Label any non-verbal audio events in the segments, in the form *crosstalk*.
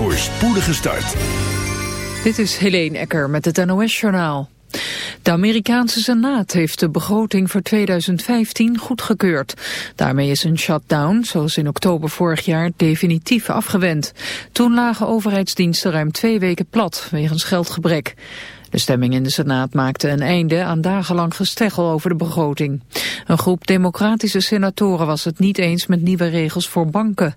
voor spoedige start. Dit is Helene Ecker met het NOS-journaal. De Amerikaanse Senaat heeft de begroting voor 2015 goedgekeurd. Daarmee is een shutdown, zoals in oktober vorig jaar, definitief afgewend. Toen lagen overheidsdiensten ruim twee weken plat, wegens geldgebrek. De stemming in de Senaat maakte een einde aan dagenlang gesteggel over de begroting. Een groep democratische senatoren was het niet eens met nieuwe regels voor banken.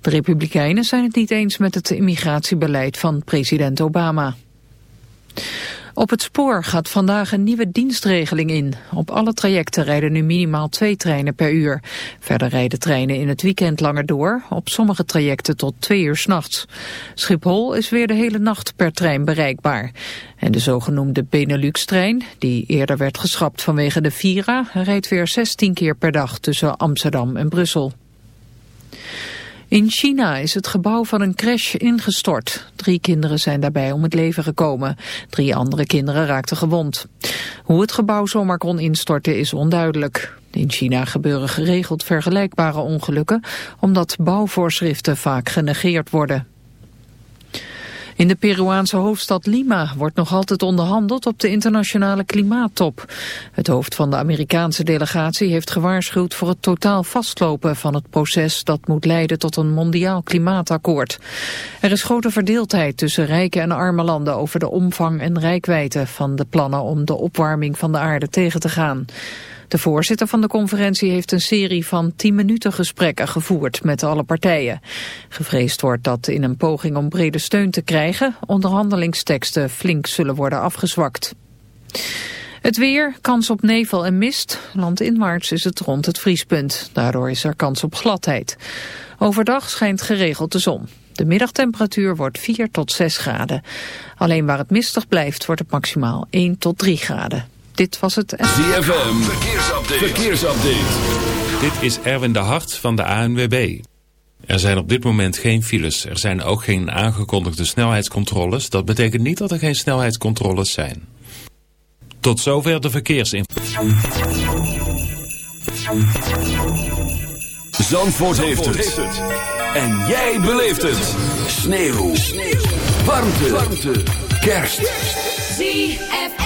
De republikeinen zijn het niet eens met het immigratiebeleid van president Obama. Op het spoor gaat vandaag een nieuwe dienstregeling in. Op alle trajecten rijden nu minimaal twee treinen per uur. Verder rijden treinen in het weekend langer door, op sommige trajecten tot twee uur s'nachts. Schiphol is weer de hele nacht per trein bereikbaar. En de zogenoemde Benelux-trein, die eerder werd geschrapt vanwege de Vira, rijdt weer 16 keer per dag tussen Amsterdam en Brussel. In China is het gebouw van een crash ingestort. Drie kinderen zijn daarbij om het leven gekomen. Drie andere kinderen raakten gewond. Hoe het gebouw zomaar kon instorten is onduidelijk. In China gebeuren geregeld vergelijkbare ongelukken... omdat bouwvoorschriften vaak genegeerd worden. In de Peruaanse hoofdstad Lima wordt nog altijd onderhandeld op de internationale klimaattop. Het hoofd van de Amerikaanse delegatie heeft gewaarschuwd voor het totaal vastlopen van het proces dat moet leiden tot een mondiaal klimaatakkoord. Er is grote verdeeldheid tussen rijke en arme landen over de omvang en rijkwijde van de plannen om de opwarming van de aarde tegen te gaan. De voorzitter van de conferentie heeft een serie van 10 minuten gesprekken gevoerd met alle partijen. Gevreesd wordt dat in een poging om brede steun te krijgen onderhandelingsteksten flink zullen worden afgezwakt. Het weer, kans op nevel en mist. Landinwaarts is het rond het vriespunt. Daardoor is er kans op gladheid. Overdag schijnt geregeld de zon. De middagtemperatuur wordt 4 tot 6 graden. Alleen waar het mistig blijft wordt het maximaal 1 tot 3 graden. Dit was het... ZFM, verkeersupdate. verkeersupdate. Dit is Erwin de Hart van de ANWB. Er zijn op dit moment geen files. Er zijn ook geen aangekondigde snelheidscontroles. Dat betekent niet dat er geen snelheidscontroles zijn. Tot zover de verkeersinformatie. Zandvoort, heeft, het. En jij beleeft het. Sneeuw. Sneeuw. Warmte. Warmte. Kerst. ZFM.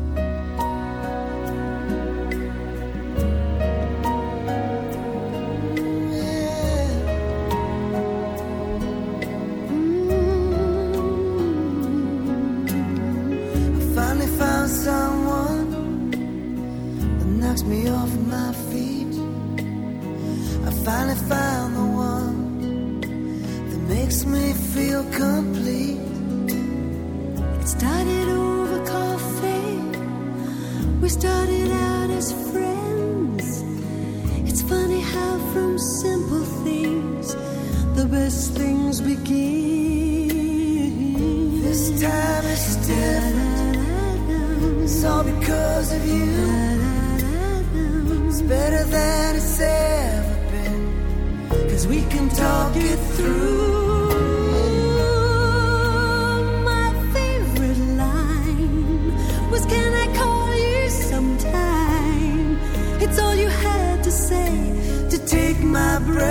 Breath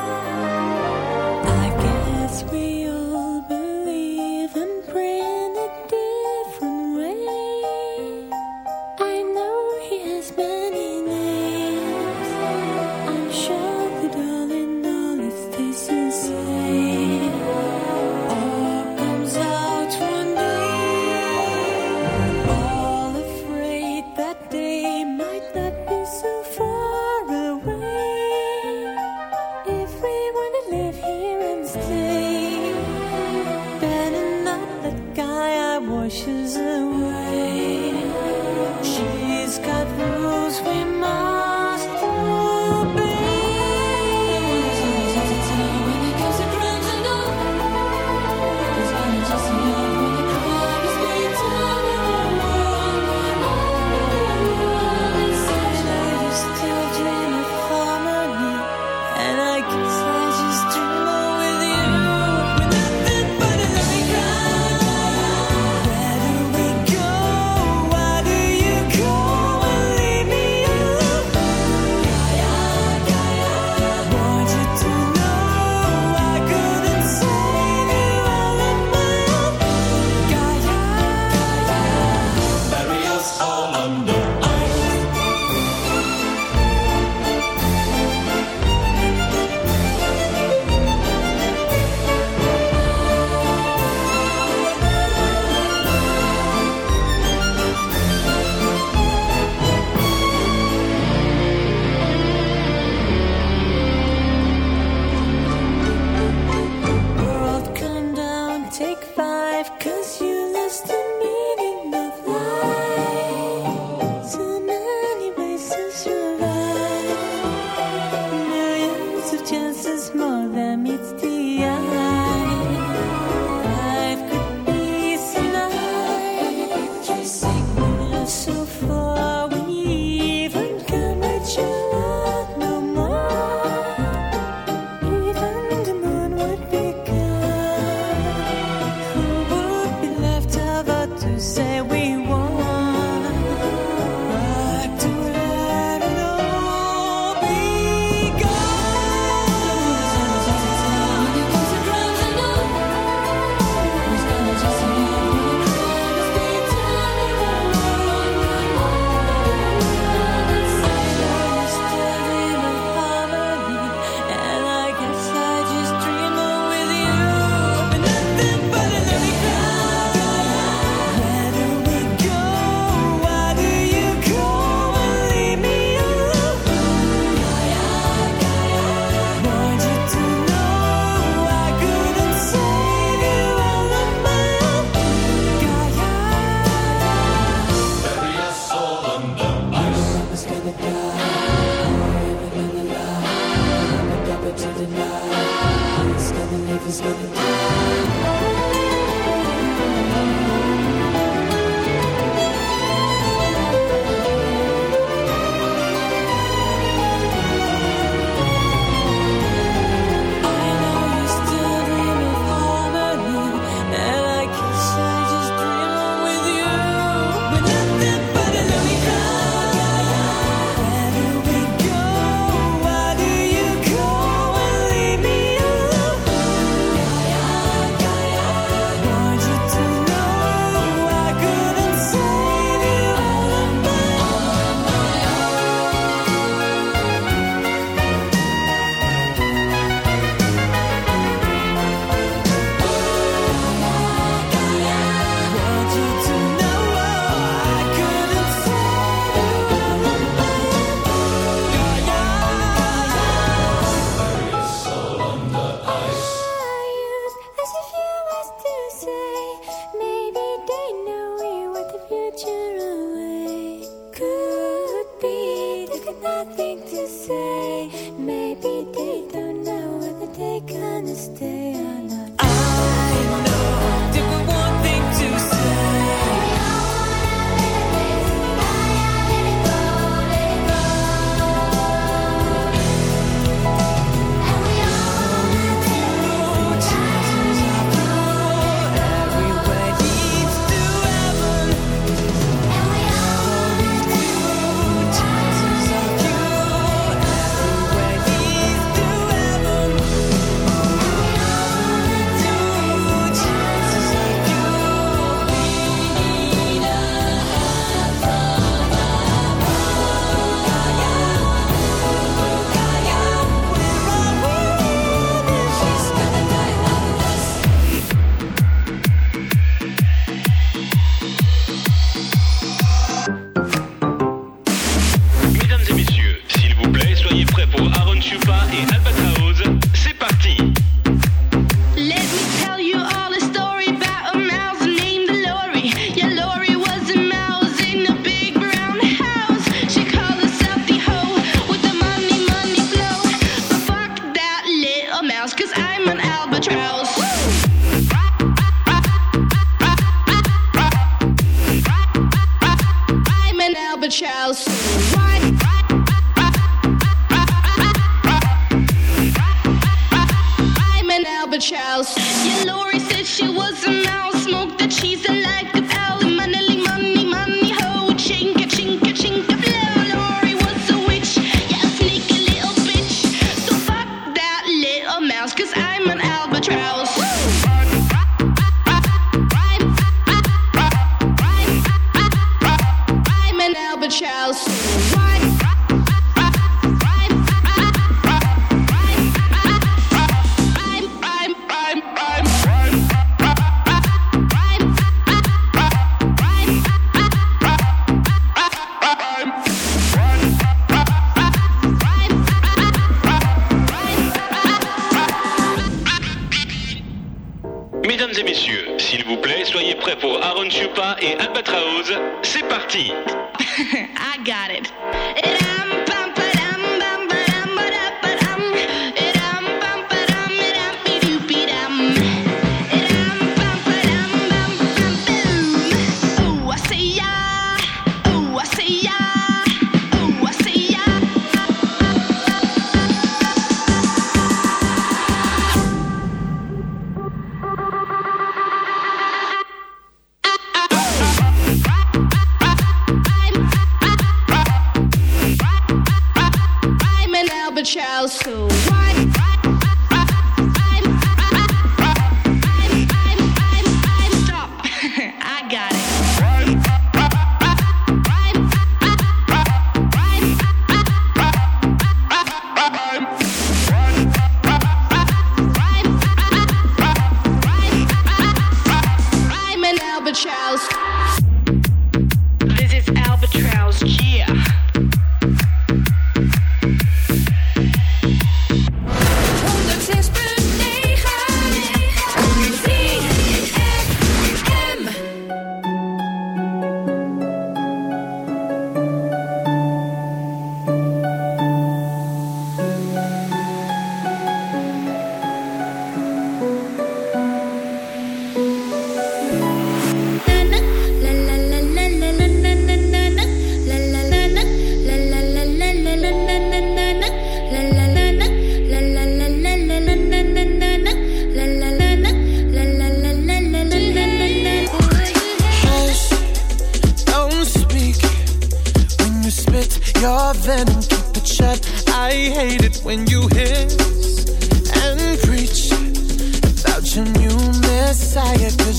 *laughs* I got it. it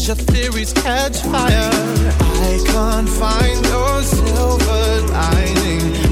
your theories catch fire. I can't find your silver lining.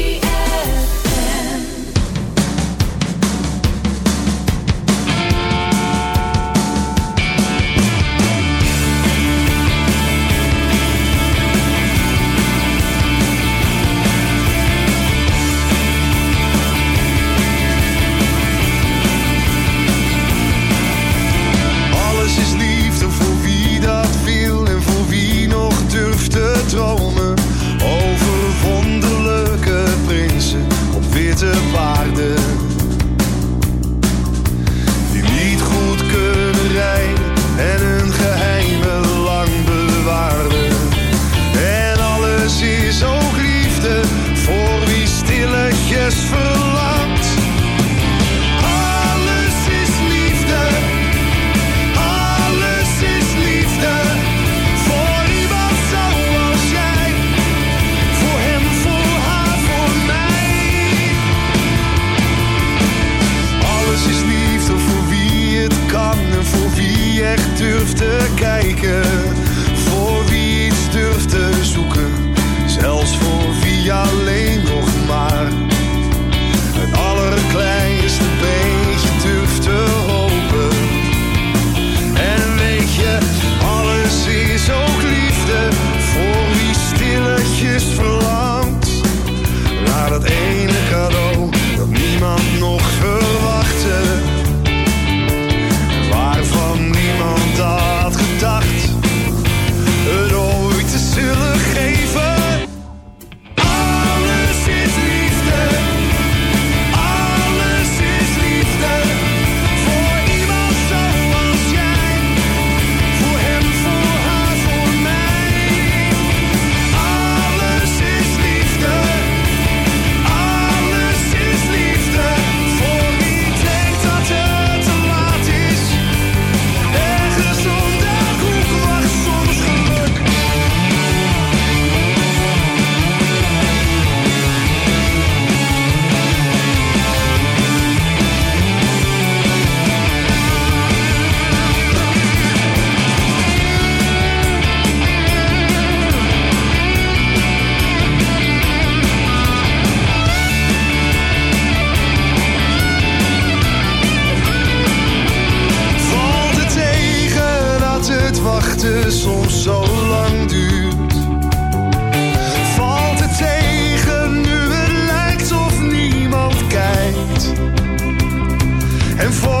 en voor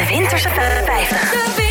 de Winterse 50.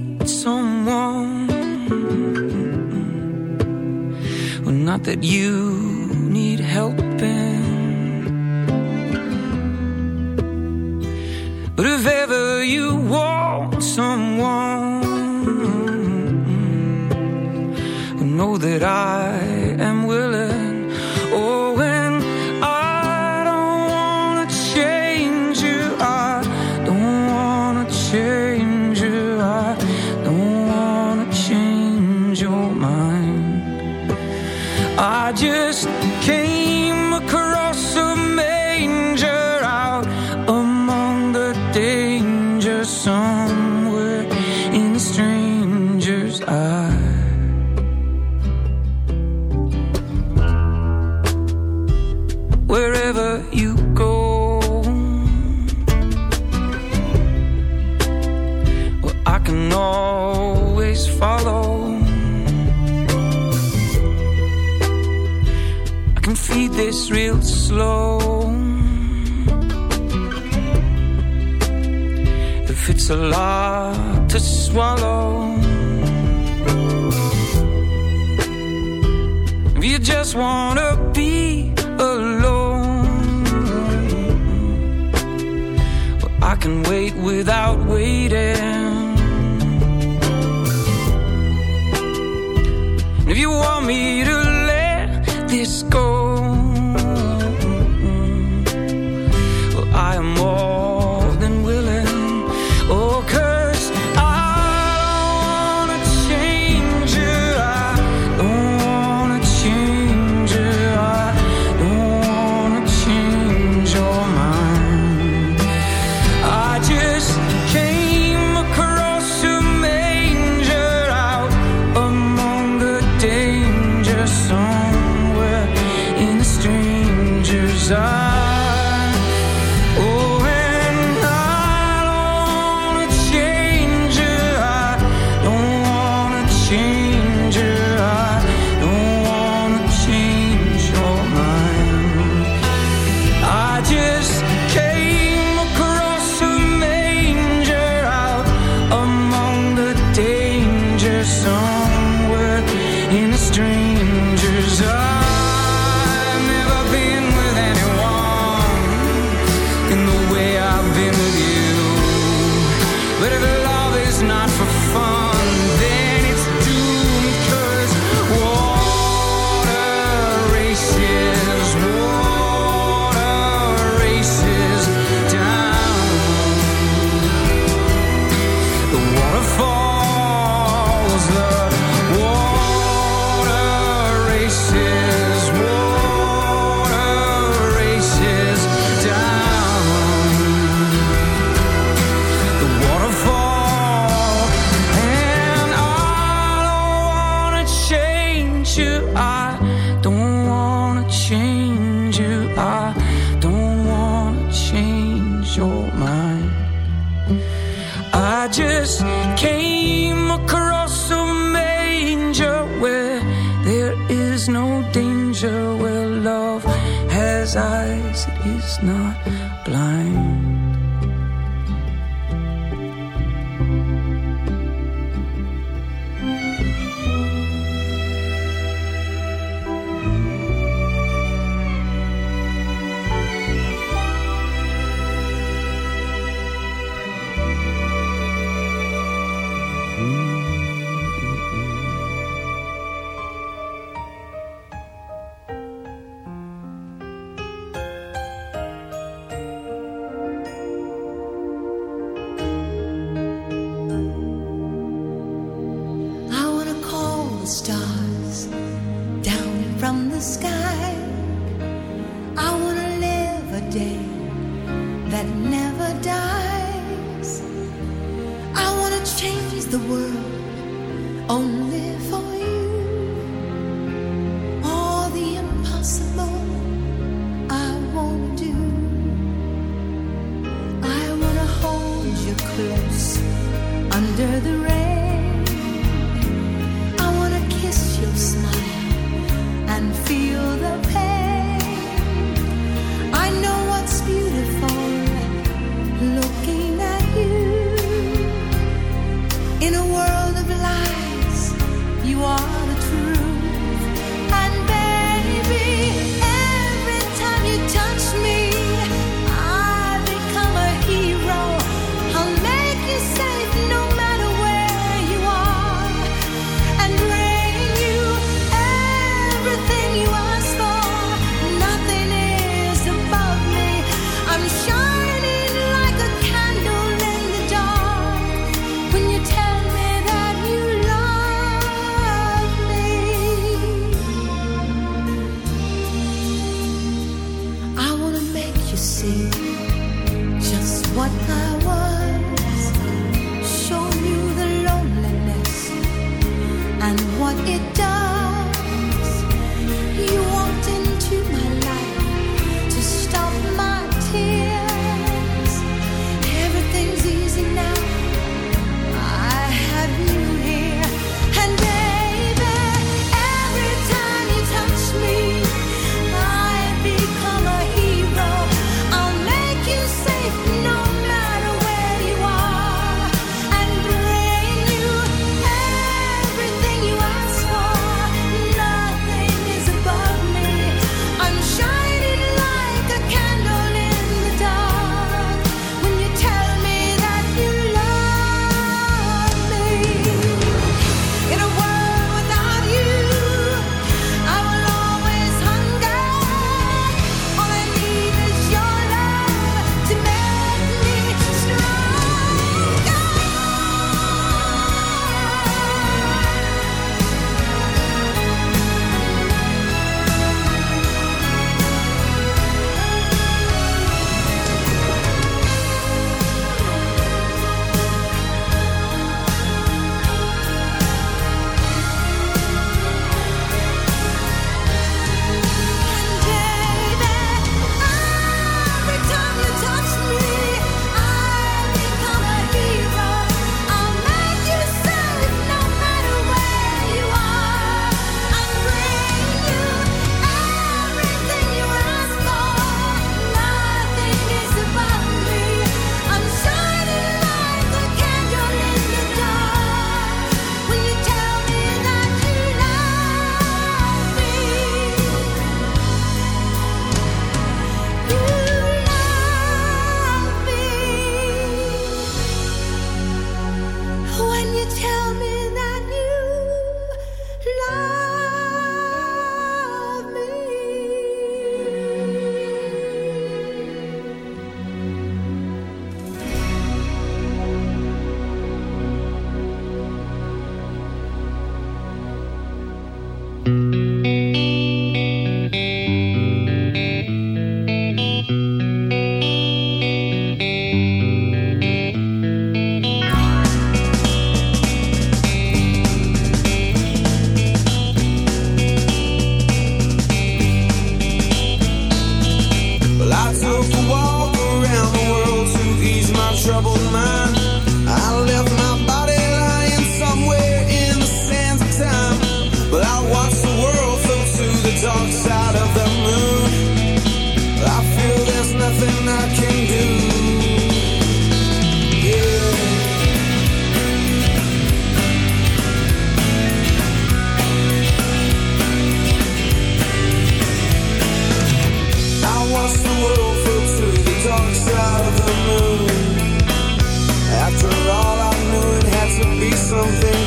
someone. Well, not that you need helping. But if ever you want someone, well, know that I Just a lot to swallow. If you just wanna be something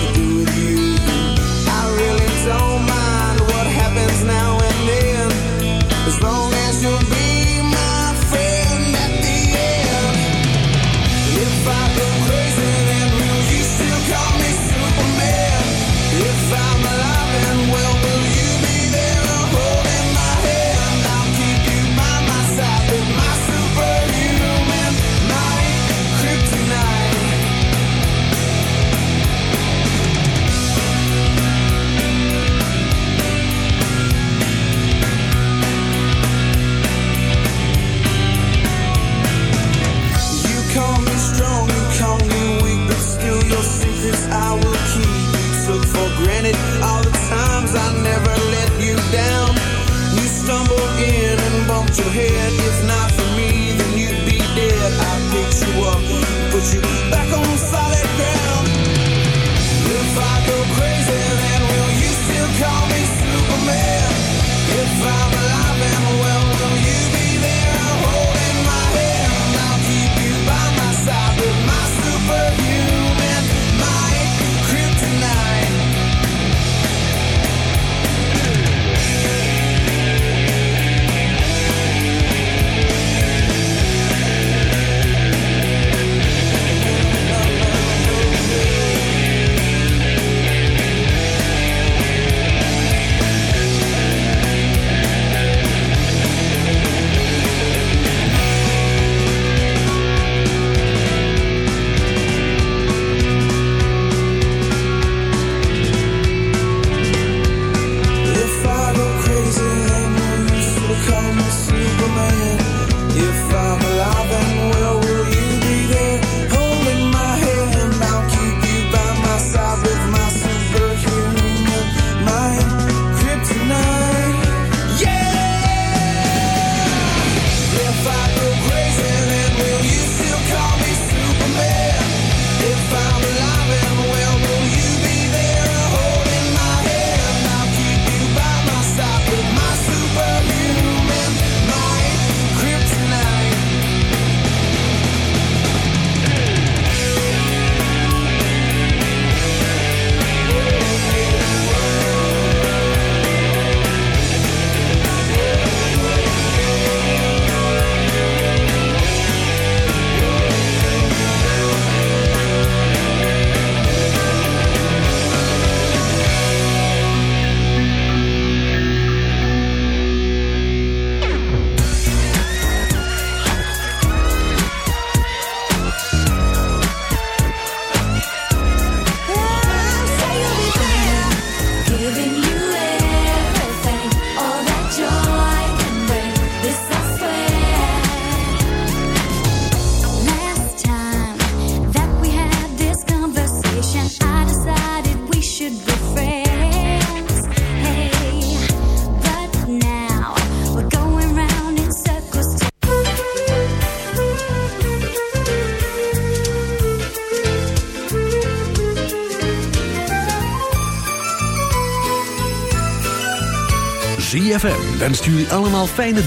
wenst jullie allemaal fijne.